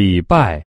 礼拜